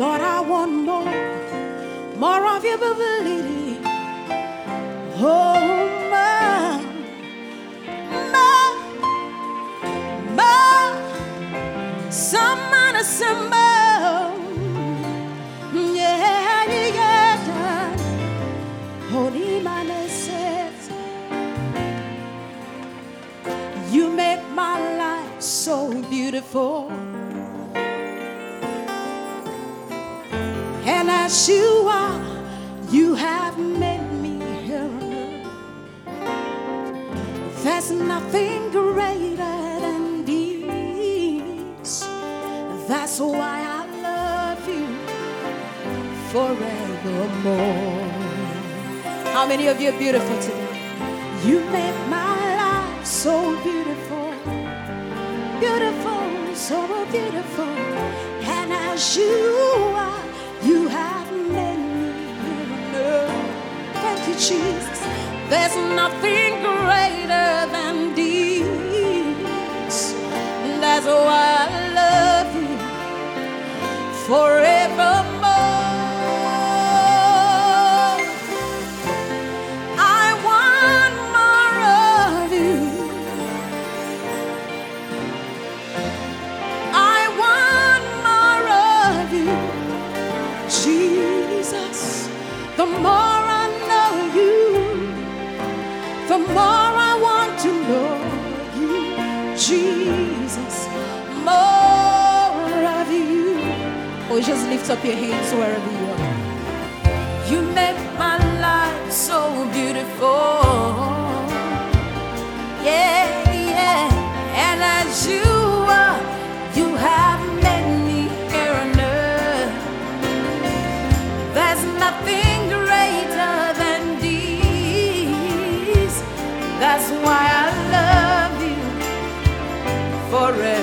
Lord, I want more, more of your ability. Oh, more, more, more. Some unassemble. Yeah, yeah, yeah. Holy man says, You make my life so beautiful. As you are, you have made me here on earth. There's nothing greater than these. That's why I love you forevermore. How many of you are beautiful today? You make my life so beautiful, beautiful, so beautiful. And as you Jesus. There's nothing greater than these. That's why I love you forevermore. Just lift up your hands wherever you are. You make my life so beautiful. Yeah, yeah. And as you are, you have made me here on earth. There's nothing greater than these. That's why I love you forevermore.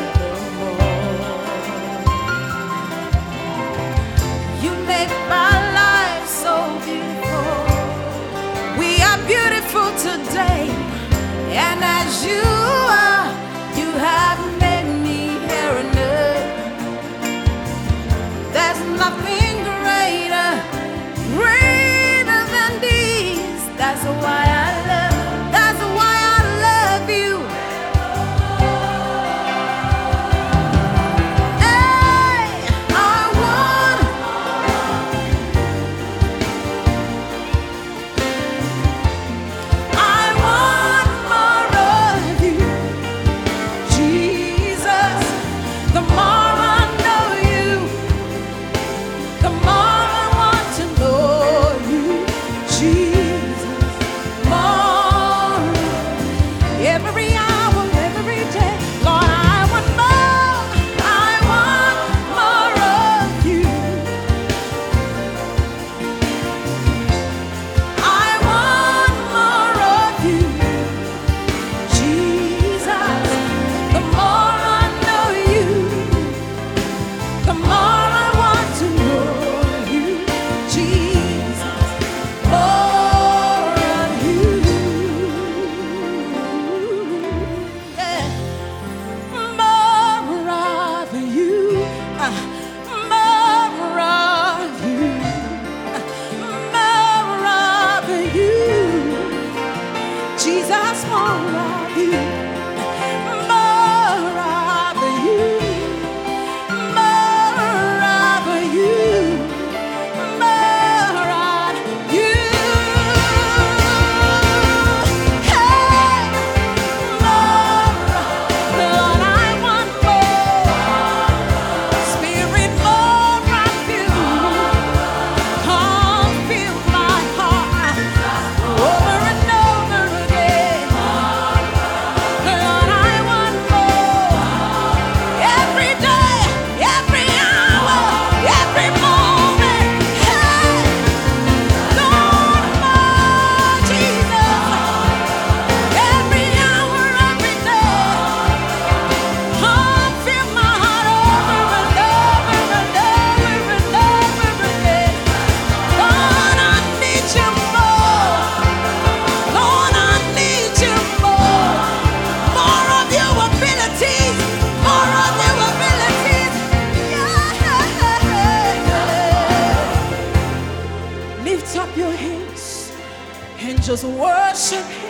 just worship Him.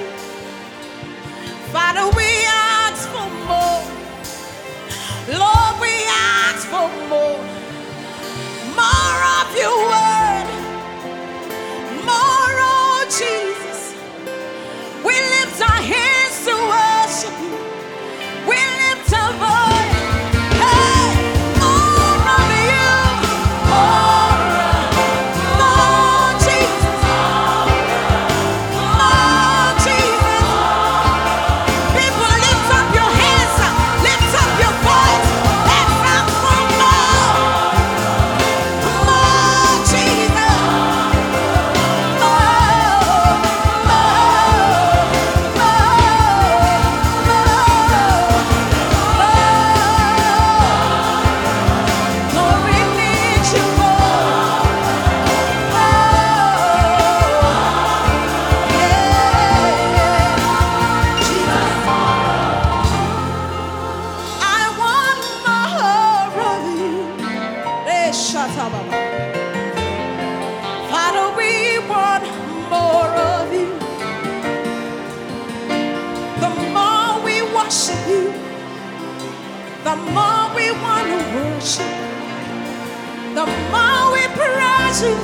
the more we praise you,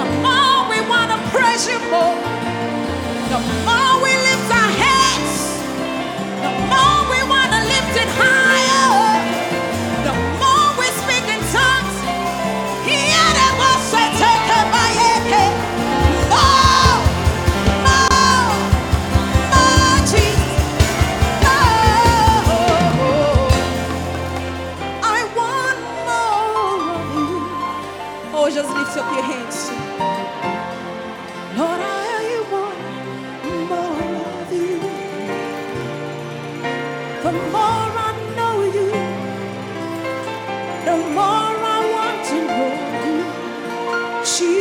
the more we want to praise you more, the more. up your hands Lord, I want more of you. The more I know you, the more I want to know you. Jesus.